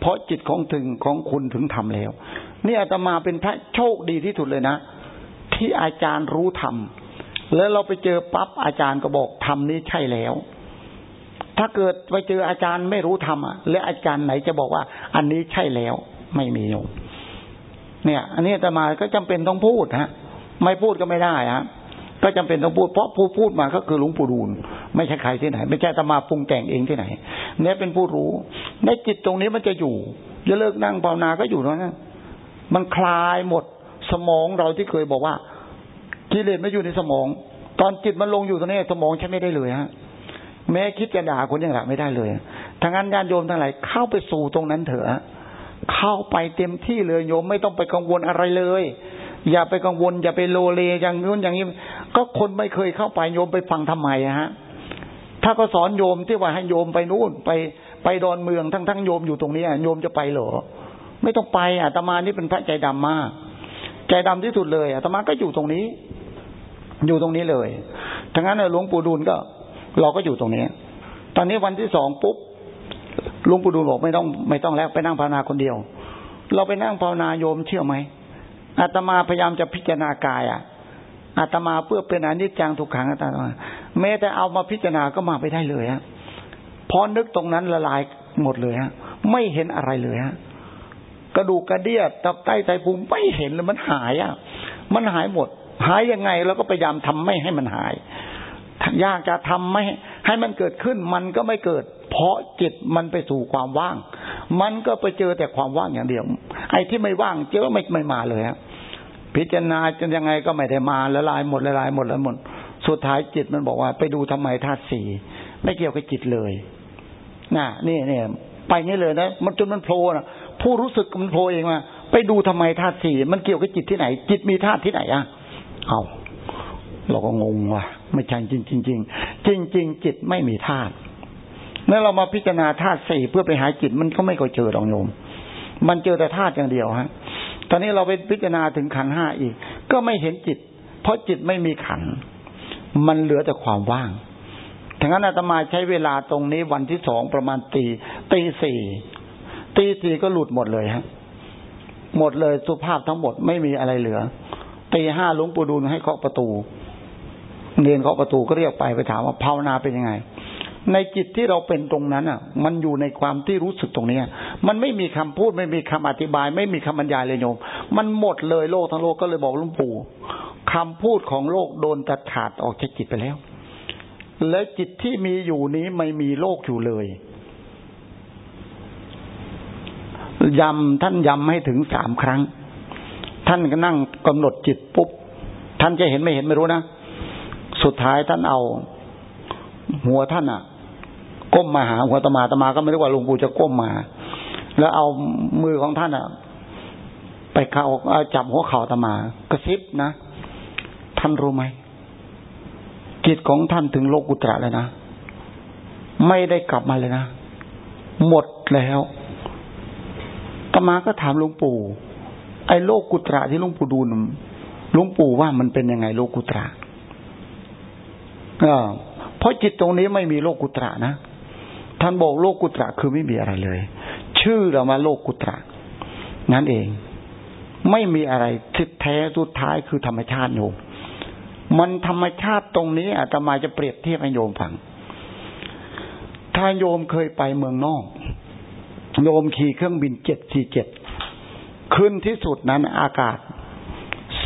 เพราะจิตของถึงของคุณถึงทำแล้ว นี่อาตมาเป็นพระโชคดีที่สุดเลยนะ ที่อาจารย์รู้ทำแล้วเราไปเจอปั๊บอาจารย์ก็บอกทำนี้ใช่แล้ว ถ้าเกิดไปเจออาจารย์ไม่รู้ทำอะและอาจารย์ไหนจะบอกว่า อันนี้ใช่แล้วไม่มีโยมเนี่ย อันนี้แต่มาก็จำเป็นต้องพูดฮะ ไม่พูดก็ไม่ได้ฮะก็จำเป็นต้องพูดเพราะผู้พูดมาก็คือหลวงปู่ดูลไม่ใช่ใครที่ไหน ไม่ใช่ตมาปรุงแต่งเองที่ไหน เนี่ยเป็นผู้รู้ ในจิตตรงนี้มันจะอยู่จะเลิกนั่งภาวนาก็อยู่ตรงนั้นมันคลายหมดสมองเราที่เคยบอกว่ากิเลสไม่อยู่ในสมอง ตอนจิตมันลงอยู่ตรงนี้สมองใช้ไม่ได้เลยฮะ แม้คิดจะด่าคนยังด่าไม่ได้เลยทั้งนั้นญาติโยมทั้งหลายเข้าไปสู่ตรงนั้นเถอะเข้าไปเต็มที่เลยโยมไม่ต้องไปกังวลอะไรเลย อย่าไปกังวล อย่าไปโลเลอย่างนู้นอย่างนี้ ก็คนไม่เคยเข้าไปโยมไปฟังทำไมฮะ ถ้าก็สอนโยมที่ว่าให้โยมไปนู่นไปไปดอนเมืองทั้งทั้งโยมอยู่ตรงนี้โยมจะไปเหรอไม่ต้องไปอาตมานี่เป็นพระใจดำมาก ใจดำที่สุดเลยอาตมาก็อยู่ตรงนี้ อยู่ตรงนี้เลยทั้งนั้นหลวงปู่ดูลก็ เราก็อยู่ตรงนี้ ตอนนี้วันที่สองปุ๊บลวงปู่ดูลบอกไม่ต้องไม่ต้องแล้วไปนั่งภาวนาคนเดียว เราไปนั่งภาวนาโยมเชื่อไหมอาตมาพยายามจะพิจารณากายอะอาตมาเพื่อเป็นอนิจจังทุกขังอาตมาแม้แต่เอามาพิจารณาก็มาไปได้เลยฮะพอนึกตรงนั้นละลายหมดเลยฮะไม่เห็นอะไรเลยฮะกระดูกกระเดียดตับไตไตพุงไม่เห็นเลยมันหายอะ มันหายหมด หายยังไงเราก็พยายามทำไม่ให้มันหาย ยากจะทำไม่ให้มันเกิดขึ้นมันก็ไม่เกิด เพราะจิตมันไปสู่ความว่าง มันก็ไปเจอแต่ความว่างอย่างเดียว ไอ้ที่ไม่ว่างเจอไม่ไม่มาเลยฮะพิจารณาจนยังไงก็ไม่ได้มาละลายหมดละลายหมดล้วหมด สุดท้ายจิตมันบอกว่า ไปดูทำไมธาตุสี่ไม่เกี่ยวกับจิตเลยน่ะนี่เนี่ยไปนี่เลยนะมันจนมันโผล่นะผู้รู้สึกมันโผล่เองว่าไปดูทำไมธาตุสี่มันเกี่ยวกับจิตที่ไหน จิตมีธาตุที่ไหนอะเอาเราก็งงว่ะ ไม่ใช่จริงจริงจริงจริงจริงจิตไม่มีธาตุเมื่อเรามาพิจารณาธาตุสี่เพื่อไปหาจิตมันก็ไม่ค่อยเจอหรอกโยม มันเจอแต่ธาตุอย่างเดียวฮะ ตอนนี้เราไปพิจารณาถึงขันห้าอีก ก็ไม่เห็นจิต เพราะจิตไม่มีขัน มันเหลือแต่ความว่างทั้งนั้นอาตมาใช้เวลาตรงนี้วันที่สองประมาณตีตีสี่ตีสี่ก็หลุดหมดเลยฮะ หมดเลยสุภาพทั้งหมดไม่มีอะไรเหลือตีห้าหลวงปู่ดูลให้เคาะประตู เรียนเคาะประตูก็เรียกไปไปถามว่าภาวนาเป็นยังไง ในจิตที่เราเป็นตรงนั้นอะ มันอยู่ในความที่รู้สึกตรงนี้มันไม่มีคำพูดไม่มีคำอธิบาย ไม่มีคำบรรยายเลยโยม มันหมดเลยโลกทั้งโลกก็เลยบอกหลวงปู่คำพูดของโลกโดนตัดขาดออกจากจิตไปแล้ว และจิตที่มีอยู่นี้ไม่มีโลกอยู่เลยยำท่านยำให้ถึงสามครั้ง ท่านก็นั่งกำหนดจิตปุ๊บ ท่านจะเห็นไม่เห็นไม่รู้นะ สุดท้ายท่านเอา หัวท่านอะ ก้มมาหาหัวตมาตมาก็ไม่รู้ว่าหลวงปู่จะก้มมา แล้วเอามือของท่านอะ ไปเข้าจับหัวเข่าตมา กระซิบนะ ท่านรู้ไหมจิตของท่านถึงโลกุตระแล้วนะ ไม่ได้กลับมาเลยนะ หมดแล้วตมาก็ถามหลวงปู่ ไอ้โลกุตระที่หลวงปู่ดูนหลวงปู่ว่ามันเป็นยังไงโลกุตระ เพราะจิตตรงนี้ไม่มีโลกุตระนะ ท่านบอกโลกุตระคือไม่มีอะไรเลย ชื่อเรามาโลกุตระ นั่นเอง ไม่มีอะไรทิศแท้สุดท้ายคือธรรมชาติโยมมันธรรมชาติตรงนี้อาตมาจะเปรียบเทียบให้โยมฟัง ถ้าโยมเคยไปเมืองนอก โยมขี่เครื่องบินเจ็ดสี่เจ็ดขึ้นที่สุดนั้นอากาศ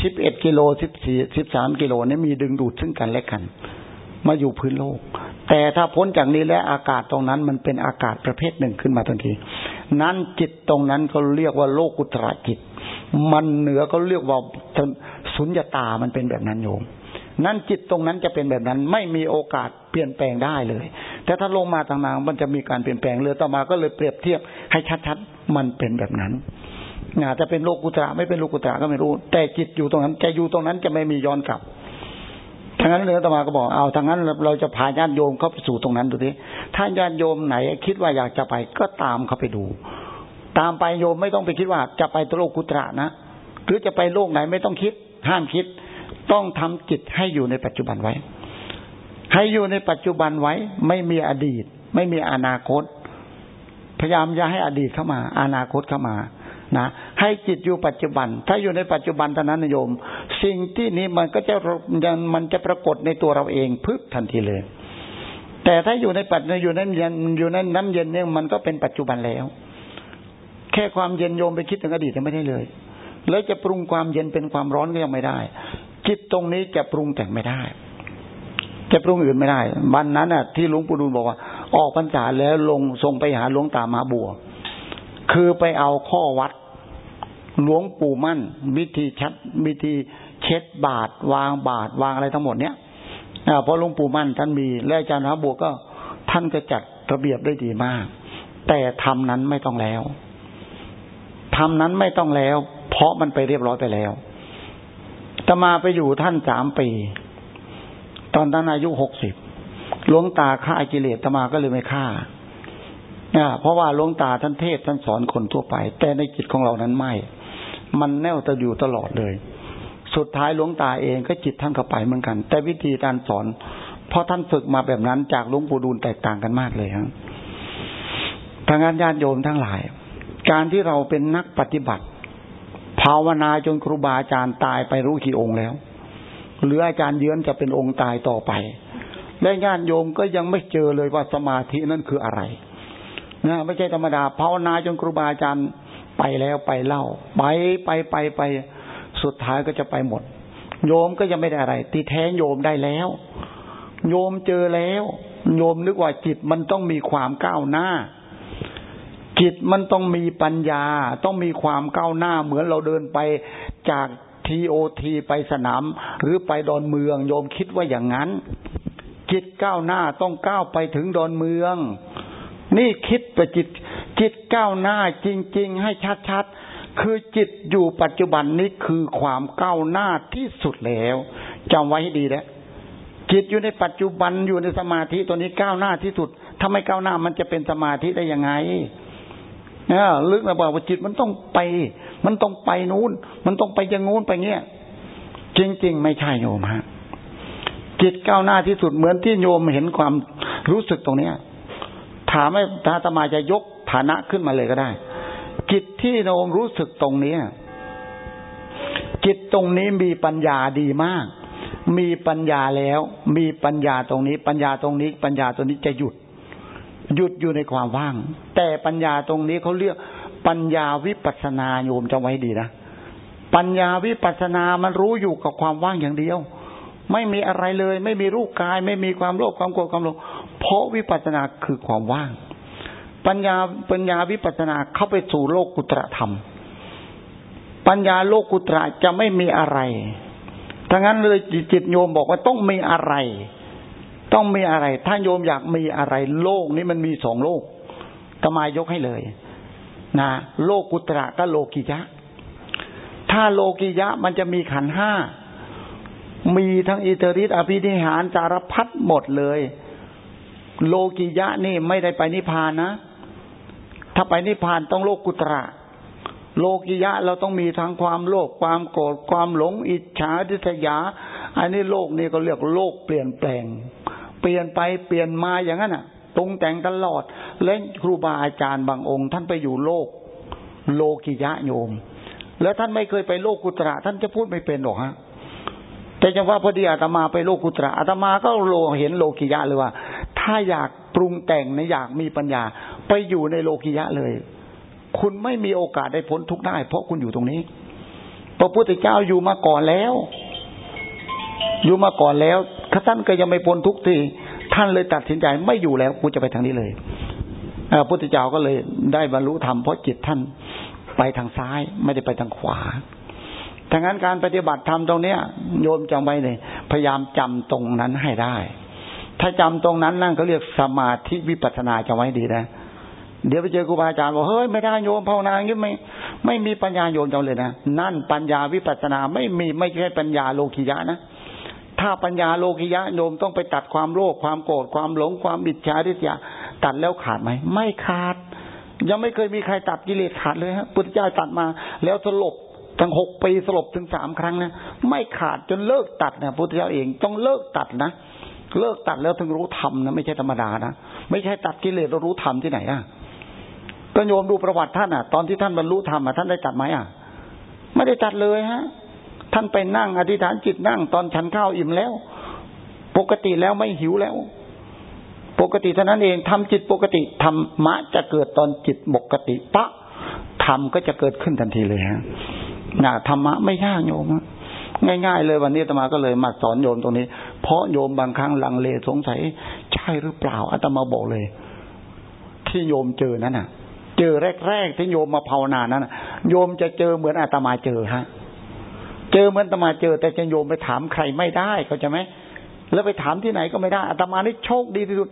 สิบเอ็ดกิโลสิบสี่สิบสามกิโลนี่มีดึงดูดซึ่งกันและกัน มาอยู่พื้นโลก แต่ถ้าพ้นจากนี้แล้วอากาศตรงนั้นมันเป็นอากาศประเภทหนึ่งขึ้นมาทันที นั้นจิตตรงนั้นเขาเรียกว่าโลกุตระจิต มันเหนือเขาเรียกว่าสุญญตามันเป็นแบบนั้นโยมนั้นจิตตรงนั้นจะเป็นแบบนั้นไม่มีโอกาสเปลี่ยนแปลงได้เลย แต่ถ้าลงมาทางนางมันจะมีการเปลี่ยนแปลงเรือต่อมาก็เลยเปรียบเทียบให้ชัดๆมันเป็นแบบนั้นอาจจะเป็นโลกุตระไม่เป็นโลกุตระก็ไม่รู้ แต่จิตอยู่ตรงนั้นจะอยู่ตรงนั้นจะไม่มีย้อนกลับ ทางนั้นเลยตมาก็บอกเอาทางนั้นเราจะพาญาติโยมเข้าไปสู่ตรงนั้นดูดิถ้าญาติโยมไหน คิดว่าอยากจะไปก็ตามเขาไปดู ตามไปโยมไม่ต้องไปคิดว่าจะไปโลกกุตระนะหรือจะไปโลกไหนไม่ต้องคิด ห้ามคิด ต้องทำจิตให้อยู่ในปัจจุบันไว้ ให้อยู่ในปัจจุบันไว้ ไม่มีอดีต ไม่มีอนาคต พยายามอย่าให้อดีตเข้ามา อนาคตเข้ามานะให้จิตอยู่ปัจจุบัน ถ้าอยู่ในปัจจุบันเท่านั้นโยม สิ่งที่นี้มันก็จะยังมันจะปรากฏในตัวเราเองพึบทันทีเลย แต่ถ้าอยู่ในปัจจุบันอยู่นั้นเย็นอยู่นั้นน้ำเย็นเนี่ยมันก็เป็นปัจจุบันแล้ว แค่ความเย็นโยมไปคิดถึงอดีตไม่ได้เลย แล้วจะปรุงความเย็นเป็นความร้อนก็ยังไม่ได้ จิตตรงนี้จะปรุงแต่งไม่ได้ จะปรุงอื่นไม่ได้วันนั้นอะ ที่หลวงปู่ดูลบอกว่า ออกพรรษาแล้วลงทรงไปหาหลวงตามาบัวคือไปเอาข้อวัดหลวงปู่มั่น วิธีชัดวิธี เช็ดบาทวางบาทวางอะไรทั้งหมดเนี้ยเพราะหลวงปู่มั่นท่านมี และอาจารย์พระบวกก็ท่านจะจัดระเบียบได้ดีมาก แต่ทำนั้นไม่ต้องแล้วทำนั้นไม่ต้องแล้ว เพราะมันไปเรียบร้อยไปแล้วตมาไปอยู่ท่านสามปี ตอนท่านอายุหกสิบหลวงตาฆ่ากิเลสตมาก็เลยไม่ฆ่าเพราะว่าหลวงตาท่านเทศท่านสอนคนทั่วไป แต่ในจิตของเรานั้นไม่ มันแน่วจะอยู่ตลอดเลย สุดท้ายหลวงตาเองก็จิตท่านก็ไปเหมือนกัน แต่วิธีการสอนเพราะท่านฝึกมาแบบนั้นจากหลวงปู่ดูลแตกต่างกันมากเลยครับทางานญาติโยมทั้งหลาย การที่เราเป็นนักปฏิบัติ ภาวนาจนครูบาอาจารย์ตายไปรู้กี่องค์แล้วหรืออาจารย์เยือนจะเป็นองค์ตายต่อไป และญาติโยมก็ยังไม่เจอเลยว่าสมาธินั่นคืออะไรนะไม่ใช่ธรรมดาภาวนาจนครูบาอาจารย์ไปแล้วไปเล่า ไปไปไปไป สุดท้ายก็จะไปหมด โยมก็ยังไม่ได้อะไร ที่แท้โยมได้แล้ว โยมเจอแล้ว โยมนึกว่าจิตมันต้องมีความก้าวหน้า จิตมันต้องมีปัญญา ต้องมีความก้าวหน้า เหมือนเราเดินไปจากทีโอทีไปสนาม หรือไปดอนเมือง โยมคิดว่าอย่างนั้น จิตก้าวหน้าต้องก้าวไปถึงดอนเมือง นี่คิดแต่จิตจิตก้าวหน้าจริง ๆ ให้ชัดๆ คือจิตอยู่ปัจจุบันนี้คือความก้าวหน้าที่สุดแล้วจำไว้ให้ดีแล้วจิตอยู่ในปัจจุบันอยู่ในสมาธิตัวนี้ก้าวหน้าที่สุดถ้าไม่ก้าวหน้ามันจะเป็นสมาธิได้ยังไงเนี่ยลึกมาบอกว่าจิตมันต้องไป มันต้องไปนู้น มันต้องไปยังงู้นไปเงี้ยจริง ๆ ไม่ใช่โยมฮะจิตก้าวหน้าที่สุดเหมือนที่โยมเห็นความรู้สึกตรงเนี้ยถามให้อาตมาจะยกฐานะขึ้นมาเลยก็ได้ จิตที่โนมรู้สึกตรงนี้จิตตรงนี้มีปัญญาดีมาก มีปัญญาแล้ว มีปัญญาตรงนี้ ปัญญาตรงนี้ ปัญญาตรงนี้จะหยุด หยุดอยู่ในความว่าง แต่ปัญญาตรงนี้เขาเรียกปัญญาวิปัสนาโยมจำไว้ดีนะปัญญาวิปัสนามันรู้อยู่กับความว่างอย่างเดียว ไม่มีอะไรเลย ไม่มีรูปกาย ไม่มีความโลภความโกรธความหลงเพราะวิปัสสนาคือความว่าง ปัญญาปัญญาวิปัสนาเข้าไปสู่โลกกุตรธรรม ปัญญาโลกกุตระจะไม่มีอะไรทั้งนั้นเลยจิตโยมบอกว่าต้องมีอะไร ต้องมีอะไร ถ้าโยมอยากมีอะไร โลกนี้มันมีสองโลกตมายกให้เลยนะโลกกุตระก็โลกิยะ ถ้าโลกิยะมันจะมีขันห้ามีทั้งอิทริตอภินิหารจารพัดหมดเลย โลกิยะนี่ไม่ได้ไปนิพพานนะ ถ้าไปนิพพานต้องโลกกุตระ โลกิยะเราต้องมีทั้งความโลภความโกรธความหลงอิจฉาทิษยา อันนี้โลกนี่ก็เรียกโลกเปลี่ยนแปลง เปลี่ยนไปเปลี่ยนมาอย่างนั้นอะตรงแต่งตลอด และครูบาอาจารย์บางองค์ ท่านไปอยู่โลก โลกิยะโยม แล้วท่านไม่เคยไปโลกกุตระ ท่านจะพูดไม่เป็นหรอกฮะแต่จังว่าพอดีอาตมาไปโลกกุตระอาตมาก็โลเห็นโลกิยะเลยว่า ถ้าอยากปรุงแต่งในอยากมีปัญญา ไปอยู่ในโลกิยะเลย คุณไม่มีโอกาสได้พ้นทุกได้ เพราะคุณอยู่ตรงนี้พระพุทธเจ้าอยู่มาก่อนแล้ว อยู่มาก่อนแล้วท่านก็ยังไม่พ้นทุกทีท่านเลยตัดสินใจไม่อยู่แล้วกูจะไปทางนี้เลยพระพุทธเจ้าก็เลยได้บรรลุธรรมเพราะจิตท่านไปทางซ้ายไม่ได้ไปทางขวาดังนั้นการปฏิบัติธรรมตรงเนี้ย โยมจำไว้เลย พยายามจำตรงนั้นให้ได้ ถ้าจำตรงนั้นนั่นเขาเรียกสมาธิวิปัสนาจะไว้ดีนะเดี๋ยวไปเจอครูบาอาจารย์บอกเฮ้ยไม่ได้โยมภาวนาอย่างนี้ไม่ไม่มีปัญญาโยมจำเลยนะนั่นปัญญาวิปัสนาไม่มีไม่ใช่ปัญญาโลกิยะนะถ้าปัญญาโลกิยะโยมต้องไปตัดความโลภความโกรธความหลงความบิดชาดิษยาตัดแล้วขาดไหมไม่ขาด ยังไม่เคยมีใครตัดกิเลสขาดเลยฮะพุทธเจ้าตัดมาแล้วสลบทั้งหกปีสลบถึงสามครั้งนะไม่ขาดจนเลิกตัดนะพุทธเจ้าเองต้องเลิกตัดนะ เลิกตัดแล้วถึงรู้ธรรมนะไม่ใช่ธรรมดานะไม่ใช่ตัดกิเลสแล้วรู้ธรรมที่ไหนอะก็โยมดูประวัติท่านอะ ตอนที่ท่านบรรลุธรรมอะท่านได้ตัดไหมอะ ไม่ได้ตัดเลยฮะ ท่านไปนั่งอธิษฐานจิตนั่ง ตอนฉันข้าวอิ่มแล้ว ปกติแล้วไม่หิวแล้ว ปกติเท่านั้นเองทำจิตปกติธรรมะจะเกิดตอนจิตปกติปะธรรมก็จะเกิดขึ้นทันทีเลยฮะนะธรรมะไม่ยากโยมง่ายๆเลยวันนี้ตมาก็เลยมาสอนโยมตรงนี้ เพราะโยมบางครั้งลังเลสงสัย ใช่หรือเปล่าอาตมาบอกเลย ที่โยมเจอนั้นน่ะ เจอแรกๆที่โยมมาภาวนานั้นโยมจะเจอเหมือนอาตมาเจอฮะ เจอเหมือนตมาเจอ แต่จะโยมไปถามใครไม่ได้เขาใจไหมแล้วไปถามที่ไหนก็ไม่ได้อาตมานี่โชคดีที่สุด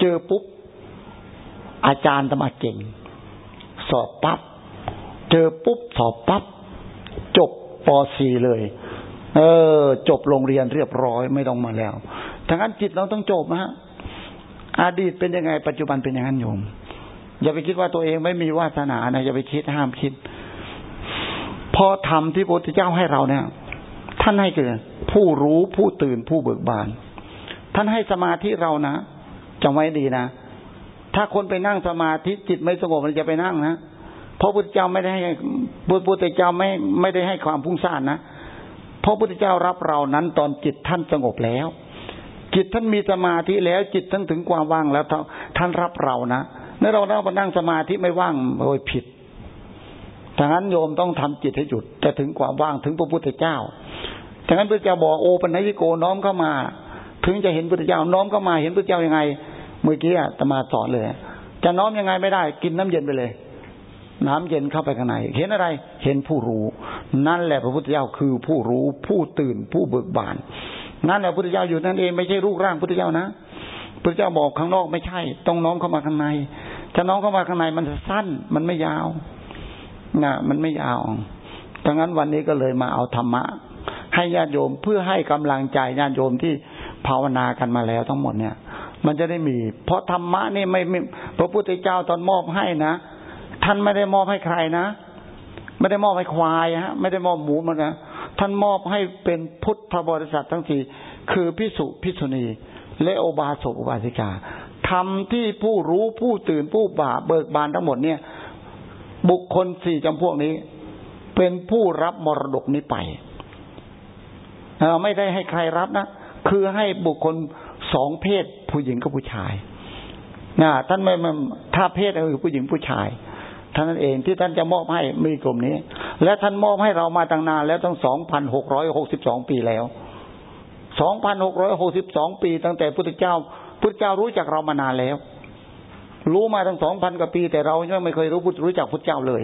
เจอปุ๊บอาจารย์ตมาเก่ง สอบปับ๊บเจอปุ๊บสอบปับ๊บจบป .4 เลย เออ จบโรงเรียนเรียบร้อยไม่ต้องมาแล้วทั้งนั้นจิตเราต้องจบนะฮะอดีตเป็นยังไง ปัจจุบันเป็นอย่างนั้นโยม อย่าไปคิดว่าตัวเองไม่มีวาสนานะอย่าไปคิดห้ามคิด พอทำที่พระพุทธเจ้าให้เราเนี่ย ท่านให้คือผู้รู้ผู้ตื่นผู้เบิกบาน ท่านให้สมาธิเรานะจำไว้ดีนะถ้าคนไปนั่งสมาธิจิตไม่สงบมันจะไปนั่งนะเพราะพุทธเจ้าไม่ได้ให้พระพุทธเจ้าไม่ไม่ได้ให้ความพุ่งซ่านนะ ราะพุทธเจ้ารับเรานั้นตอนจิตท่านสงบแล้ว จิตท่านมีสมาธิแล้วจิตท่านถึงความว่างแล้วท่านรับเรานะเมื่อเรานั่งมานั่งสมาธิไม่ว่างโดยผิดดังนั้นโยมต้องทำจิตให้หยุดจะถึงความว่างถึงพระพุทธเจ้าดังนั้นพระเจ้าบอกโอปัญญิโกน้อมเข้ามา ถึงจะเห็นพระเจ้าน้อมเข้ามาเห็นพระเจ้ายังไง เมื่อกี้ตมาสอนเลย จะน้อมยังไงไม่ได้ กินน้ำเย็นไปเลย น้ำเย็นเข้าไปข้างในเห็นอะไร เห็นผู้รู้ นั่นแหละพระพุทธเจ้าคือผู้รู้ผู้ตื่นผู้เบิกบาน นั่นแหละพระพุทธเจ้าอยู่นั่นเองไม่ใช่รูปร่างพุทธเจ้านะพระเจ้าบอกข้างนอกไม่ใช่ ต้องน้อมเข้ามาข้างในจะน้อมเข้ามาข้างในมันจะสั้น มันไม่ยาวนะมันไม่ยาวดังนั้นวันนี้ก็เลยมาเอาธรรมะ ให้ญาติโยมเพื่อให้กำลังใจญาติโยมที่ภาวนากันมาแล้วทั้งหมดเนี่ย มันจะได้มี เพราะธรรมะนี่ไม่พระพุทธเจ้าตอนมอบให้นะ ท่านไม่ได้มอบให้ใครนะ ไม่ได้มอบให้ควายฮะ ไม่ได้มอบหมูมันนะท่านมอบให้เป็นพุทธบริษัททั้งสี่คือพิสุพิสุณีและโอบาสกอุบาสิกาทำที่ผู้รู้ผู้ตื่นผู้บ่าเบิกบานทั้งหมดเนี่ย บุคคลสี่จำพวกนี้ เป็นผู้รับมรดกนี้ไปไม่ได้ให้ใครรับนะ คือให้บุคคลสองเพศผู้หญิงกับผู้ชายนะท่านไม่ถ้าเพศก็คือผู้หญิงผู้ชาย ท่านนั้นเองที่ท่านจะมอบให้มีกลุ่มนี้ และท่านมอบให้เรามาตั้งนานแล้วตั้งสองพันหกร้อยหกสิบสองปีแล้วสองพันหกร้อยหกสิบสองปี ตั้งแต่พุทธเจ้าพุทธเจ้ารู้จักเรามานานแล้ว รู้มาตั้งสองพันกว่าปี แต่เรายังไม่เคยรู้พุทธรู้จักพุทธเจ้าเลย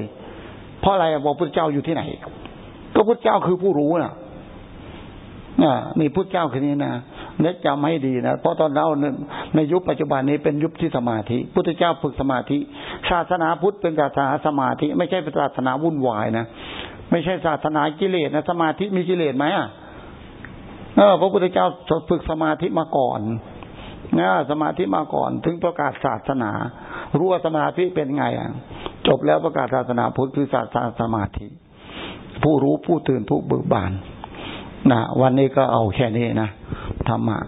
เพราะอะไรบอกพุทธเจ้าอยู่ที่ไหน ก็พุทธเจ้าคือผู้รู้นะ่ะนี่พุทธเจ้าคือนี้นะ น็ตจำให้ดีนะเพราะตอนเราในยุคปัจจุบันนี้เป็นยุคที่สมาธิ พุทธเจ้าฝึกสมาธิ ศาสนาพุทธเป็นศาสนาสมาธิ ไม่ใช่ศาสนาวุ่นวายนะไม่ใช่ศาสนากิเลสนะสมาธิมีกิเลสไหมอะเออพระพุทธเจ้าฝึกสมาธิมาก่อนนะสมาธิมาก่อนถึงประกาศศาสนา รู้ว่าสมาธิเป็นไงอะจบแล้วประกาศศาสนาพุทธคือศาสนาสมาธิ ผู้รู้ผู้ตื่นผู้เบิกบานนะวันนี้ก็เอาแค่นี้นะ ธรรมะ